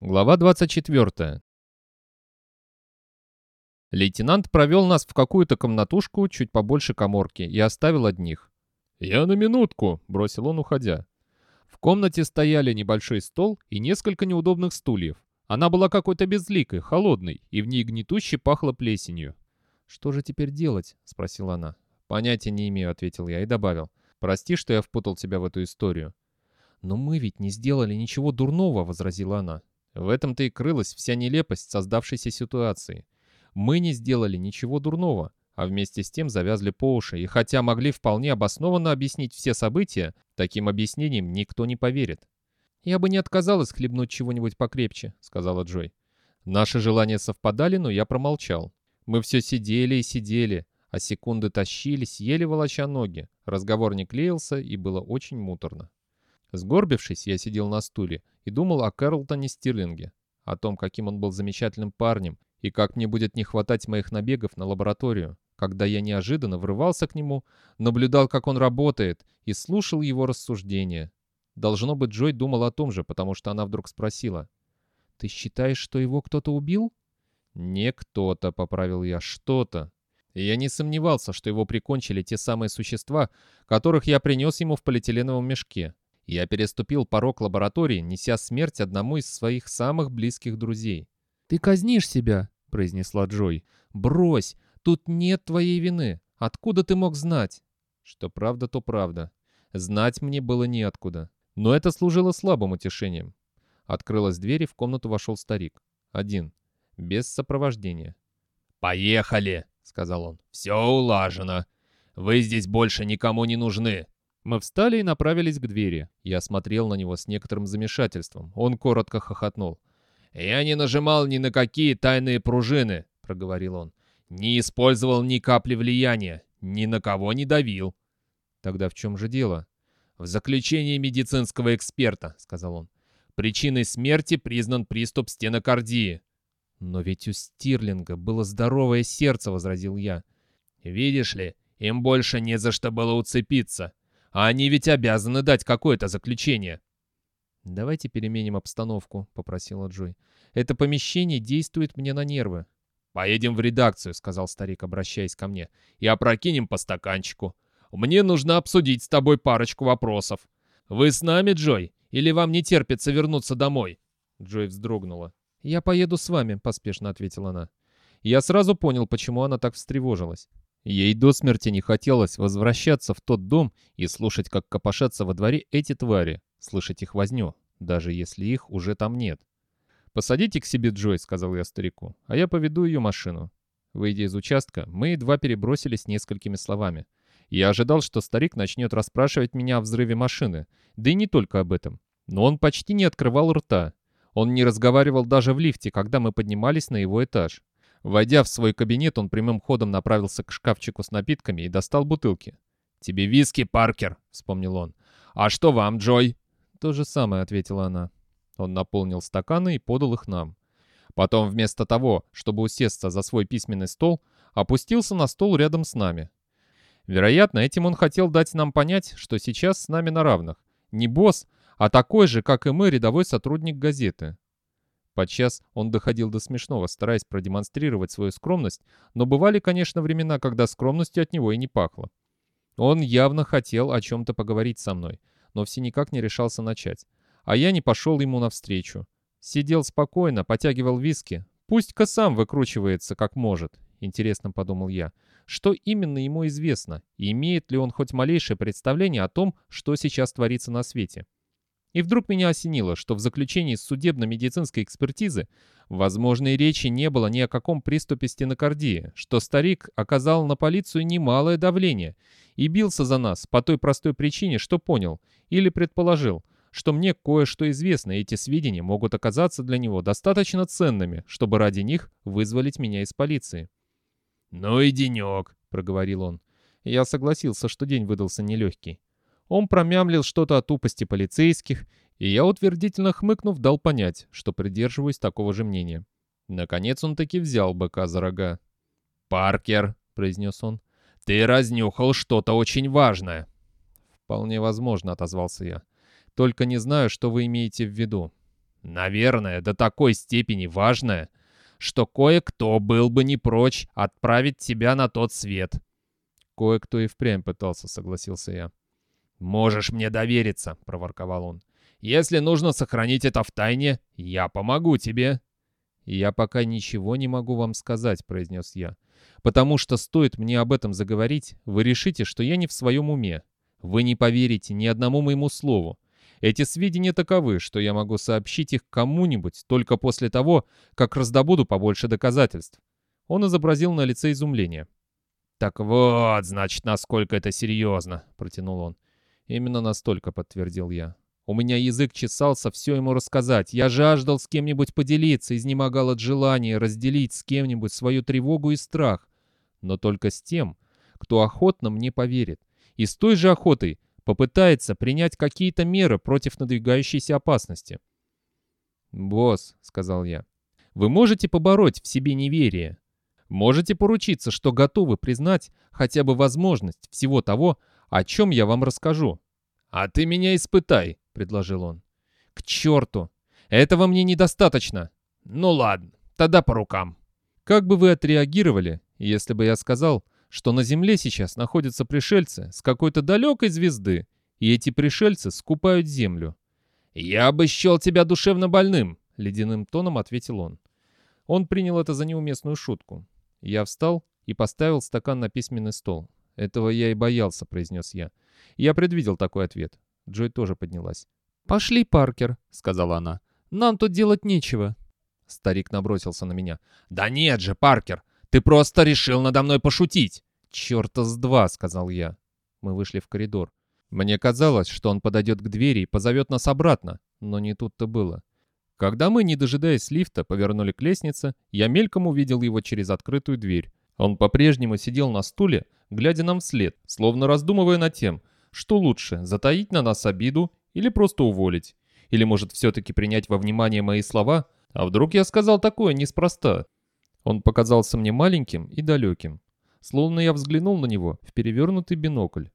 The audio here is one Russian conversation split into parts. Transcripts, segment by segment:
Глава 24. Лейтенант провел нас в какую-то комнатушку чуть побольше коморки и оставил одних. «Я на минутку», — бросил он, уходя. В комнате стояли небольшой стол и несколько неудобных стульев. Она была какой-то безликой, холодной, и в ней гнетуще пахло плесенью. «Что же теперь делать?» — спросила она. «Понятия не имею», — ответил я и добавил. «Прости, что я впутал тебя в эту историю». «Но мы ведь не сделали ничего дурного», — возразила она. В этом-то и крылась вся нелепость создавшейся ситуации. Мы не сделали ничего дурного, а вместе с тем завязли по уши, и хотя могли вполне обоснованно объяснить все события, таким объяснением никто не поверит. «Я бы не отказалась хлебнуть чего-нибудь покрепче», — сказала Джой. Наши желания совпадали, но я промолчал. Мы все сидели и сидели, а секунды тащились, еле волоча ноги. Разговор не клеился, и было очень муторно. Сгорбившись, я сидел на стуле и думал о Карлтоне Стирлинге, о том, каким он был замечательным парнем, и как мне будет не хватать моих набегов на лабораторию, когда я неожиданно врывался к нему, наблюдал, как он работает, и слушал его рассуждения. Должно быть, Джой думал о том же, потому что она вдруг спросила. «Ты считаешь, что его кто-то убил?» «Не кто-то», — поправил я, — «что-то». Я не сомневался, что его прикончили те самые существа, которых я принес ему в полиэтиленовом мешке. Я переступил порог лаборатории, неся смерть одному из своих самых близких друзей. «Ты казнишь себя», — произнесла Джой. «Брось, тут нет твоей вины. Откуда ты мог знать?» Что правда, то правда. Знать мне было неоткуда. Но это служило слабым утешением. Открылась дверь, и в комнату вошел старик. Один. Без сопровождения. «Поехали!» — сказал он. «Все улажено. Вы здесь больше никому не нужны. Мы встали и направились к двери. Я смотрел на него с некоторым замешательством. Он коротко хохотнул. «Я не нажимал ни на какие тайные пружины», — проговорил он. «Не использовал ни капли влияния, ни на кого не давил». «Тогда в чем же дело?» «В заключении медицинского эксперта», — сказал он. «Причиной смерти признан приступ стенокардии». «Но ведь у Стирлинга было здоровое сердце», — возразил я. «Видишь ли, им больше не за что было уцепиться. А они ведь обязаны дать какое-то заключение. «Давайте переменим обстановку», — попросила Джой. «Это помещение действует мне на нервы». «Поедем в редакцию», — сказал старик, обращаясь ко мне, — «и опрокинем по стаканчику. Мне нужно обсудить с тобой парочку вопросов. Вы с нами, Джой, или вам не терпится вернуться домой?» Джой вздрогнула. «Я поеду с вами», — поспешно ответила она. Я сразу понял, почему она так встревожилась. Ей до смерти не хотелось возвращаться в тот дом и слушать, как копошатся во дворе эти твари, слышать их возню, даже если их уже там нет. «Посадите к себе Джой», — сказал я старику, — «а я поведу ее машину». Выйдя из участка, мы едва перебросились несколькими словами. Я ожидал, что старик начнет расспрашивать меня о взрыве машины, да и не только об этом. Но он почти не открывал рта. Он не разговаривал даже в лифте, когда мы поднимались на его этаж. Войдя в свой кабинет, он прямым ходом направился к шкафчику с напитками и достал бутылки. «Тебе виски, Паркер», — вспомнил он. «А что вам, Джой?» «То же самое», — ответила она. Он наполнил стаканы и подал их нам. Потом, вместо того, чтобы усесться за свой письменный стол, опустился на стол рядом с нами. Вероятно, этим он хотел дать нам понять, что сейчас с нами на равных. Не босс, а такой же, как и мы, рядовой сотрудник газеты. Подчас он доходил до смешного, стараясь продемонстрировать свою скромность, но бывали, конечно, времена, когда скромностью от него и не пахло. Он явно хотел о чем-то поговорить со мной, но все никак не решался начать. А я не пошел ему навстречу. Сидел спокойно, потягивал виски. Пусть-ка сам выкручивается, как может. Интересно, подумал я. Что именно ему известно? И имеет ли он хоть малейшее представление о том, что сейчас творится на свете? И вдруг меня осенило, что в заключении судебно-медицинской экспертизы возможной речи не было ни о каком приступе стенокардии, что старик оказал на полицию немалое давление и бился за нас по той простой причине, что понял или предположил, что мне кое-что известно, и эти сведения могут оказаться для него достаточно ценными, чтобы ради них вызволить меня из полиции. «Ну и денек», — проговорил он. Я согласился, что день выдался нелегкий. Он промямлил что-то о тупости полицейских, и я, утвердительно хмыкнув, дал понять, что придерживаюсь такого же мнения. Наконец он таки взял быка за рога. «Паркер», — произнес он, — «ты разнюхал что-то очень важное». «Вполне возможно», — отозвался я. «Только не знаю, что вы имеете в виду». Наверное, до такой степени важное, что кое-кто был бы не прочь отправить тебя на тот свет. Кое-кто и впрямь пытался, согласился я. «Можешь мне довериться», — проворковал он. «Если нужно сохранить это в тайне, я помогу тебе». «Я пока ничего не могу вам сказать», — произнес я. «Потому что стоит мне об этом заговорить, вы решите, что я не в своем уме. Вы не поверите ни одному моему слову. Эти сведения таковы, что я могу сообщить их кому-нибудь только после того, как раздобуду побольше доказательств». Он изобразил на лице изумление. «Так вот, значит, насколько это серьезно», — протянул он. «Именно настолько», — подтвердил я. У меня язык чесался все ему рассказать. Я жаждал с кем-нибудь поделиться, изнемогал от желания разделить с кем-нибудь свою тревогу и страх. Но только с тем, кто охотно мне поверит. И с той же охотой попытается принять какие-то меры против надвигающейся опасности. «Босс», — сказал я, — «вы можете побороть в себе неверие. Можете поручиться, что готовы признать хотя бы возможность всего того, о чем я вам расскажу». «А ты меня испытай», — предложил он. «К черту! Этого мне недостаточно!» «Ну ладно, тогда по рукам». «Как бы вы отреагировали, если бы я сказал, что на Земле сейчас находятся пришельцы с какой-то далекой звезды, и эти пришельцы скупают Землю?» «Я бы счел тебя душевно больным», — ледяным тоном ответил он. Он принял это за неуместную шутку. Я встал и поставил стакан на письменный стол. «Этого я и боялся», — произнес я. Я предвидел такой ответ. Джой тоже поднялась. «Пошли, Паркер», — сказала она. «Нам тут делать нечего». Старик набросился на меня. «Да нет же, Паркер, ты просто решил надо мной пошутить!» «Черта с два», — сказал я. Мы вышли в коридор. Мне казалось, что он подойдет к двери и позовет нас обратно, но не тут-то было. Когда мы, не дожидаясь лифта, повернули к лестнице, я мельком увидел его через открытую дверь. Он по-прежнему сидел на стуле, глядя нам вслед, словно раздумывая над тем, что лучше, затаить на нас обиду или просто уволить? Или может все-таки принять во внимание мои слова? А вдруг я сказал такое неспроста? Он показался мне маленьким и далеким. Словно я взглянул на него в перевернутый бинокль.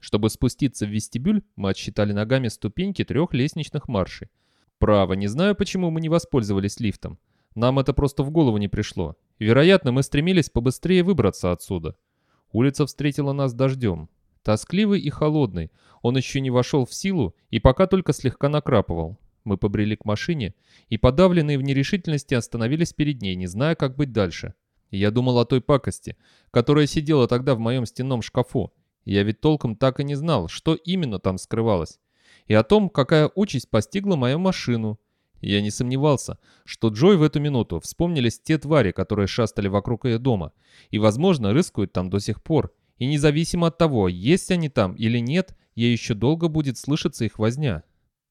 Чтобы спуститься в вестибюль, мы отсчитали ногами ступеньки трех лестничных маршей. Право, не знаю, почему мы не воспользовались лифтом. Нам это просто в голову не пришло. Вероятно, мы стремились побыстрее выбраться отсюда. Улица встретила нас дождем. Тоскливый и холодный, он еще не вошел в силу и пока только слегка накрапывал. Мы побрели к машине и, подавленные в нерешительности, остановились перед ней, не зная, как быть дальше. Я думал о той пакости, которая сидела тогда в моем стенном шкафу. Я ведь толком так и не знал, что именно там скрывалось. И о том, какая участь постигла мою машину. Я не сомневался, что Джой в эту минуту вспомнились те твари, которые шастали вокруг ее дома, и, возможно, рыскают там до сих пор, и независимо от того, есть они там или нет, ей еще долго будет слышаться их возня.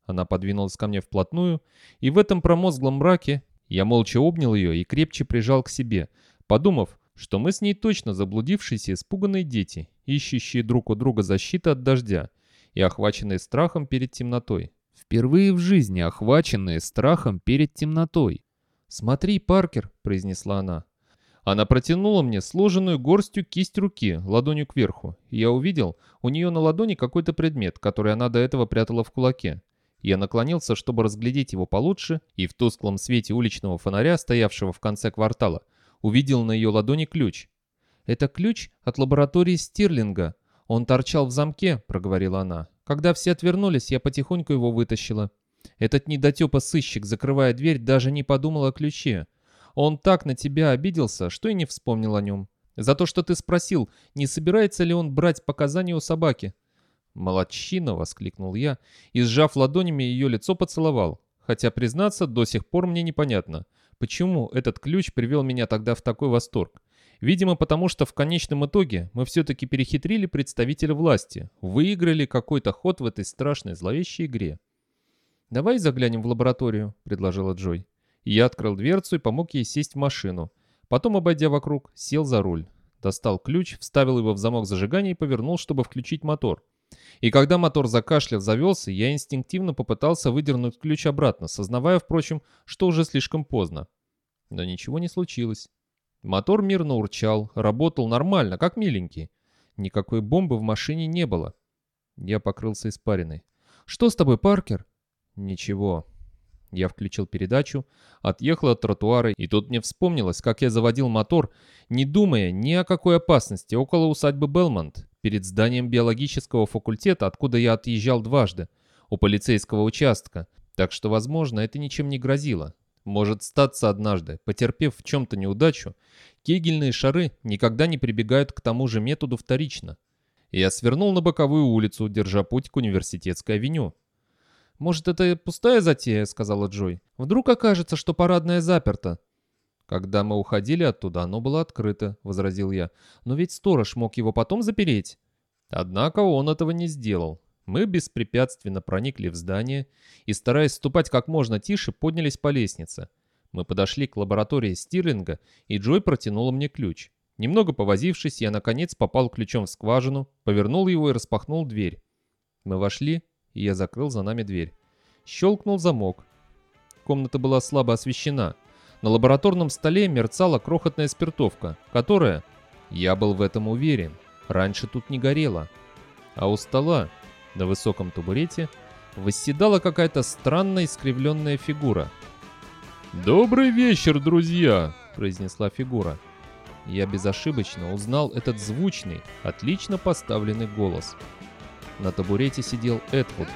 Она подвинулась ко мне вплотную, и в этом промозглом мраке я молча обнял ее и крепче прижал к себе, подумав, что мы с ней точно заблудившиеся испуганные дети, ищущие друг у друга защиты от дождя и охваченные страхом перед темнотой. Впервые в жизни охваченные страхом перед темнотой. «Смотри, Паркер», — произнесла она, она протянула мне сложенную горстью кисть руки, ладонью кверху. Я увидел у нее на ладони какой-то предмет, который она до этого прятала в кулаке. Я наклонился, чтобы разглядеть его получше, и в тусклом свете уличного фонаря, стоявшего в конце квартала, увидел на ее ладони ключ. «Это ключ от лаборатории Стирлинга. Он торчал в замке», — проговорила она. «Когда все отвернулись, я потихоньку его вытащила. Этот недотепа-сыщик, закрывая дверь, даже не подумал о ключе. Он так на тебя обиделся, что и не вспомнил о нем. За то, что ты спросил, не собирается ли он брать показания у собаки. «Молодчина!» — воскликнул я и, сжав ладонями, ее лицо поцеловал. Хотя, признаться, до сих пор мне непонятно, почему этот ключ привел меня тогда в такой восторг. Видимо, потому что в конечном итоге мы все-таки перехитрили представителя власти, выиграли какой-то ход в этой страшной зловещей игре. «Давай заглянем в лабораторию», — предложила Джой. Я открыл дверцу и помог ей сесть в машину. Потом, обойдя вокруг, сел за руль. Достал ключ, вставил его в замок зажигания и повернул, чтобы включить мотор. И когда мотор закашлял, завелся, я инстинктивно попытался выдернуть ключ обратно, сознавая, впрочем, что уже слишком поздно. Но ничего не случилось. Мотор мирно урчал, работал нормально, как миленький. Никакой бомбы в машине не было. Я покрылся испариной. «Что с тобой, Паркер?» «Ничего. Я включил передачу, отъехал от тротуара, и тут мне вспомнилось, как я заводил мотор, не думая ни о какой опасности, около усадьбы Белмонт, перед зданием биологического факультета, откуда я отъезжал дважды, у полицейского участка, так что, возможно, это ничем не грозило. Может статься однажды, потерпев в чем-то неудачу, кегельные шары никогда не прибегают к тому же методу вторично. Я свернул на боковую улицу, держа путь к университетской авеню. «Может, это пустая затея?» — сказала Джой. «Вдруг окажется, что парадная заперта?» «Когда мы уходили оттуда, оно было открыто», — возразил я. «Но ведь сторож мог его потом запереть». Однако он этого не сделал. Мы беспрепятственно проникли в здание и, стараясь ступать как можно тише, поднялись по лестнице. Мы подошли к лаборатории Стирлинга, и Джой протянула мне ключ. Немного повозившись, я наконец попал ключом в скважину, повернул его и распахнул дверь. Мы вошли и я закрыл за нами дверь. Щелкнул замок. Комната была слабо освещена. На лабораторном столе мерцала крохотная спиртовка, которая, я был в этом уверен, раньше тут не горела. А у стола, на высоком табурете, восседала какая-то странная искривленная фигура. «Добрый вечер, друзья!» — произнесла фигура. Я безошибочно узнал этот звучный, отлично поставленный голос — на табурете сидел Эдвуд,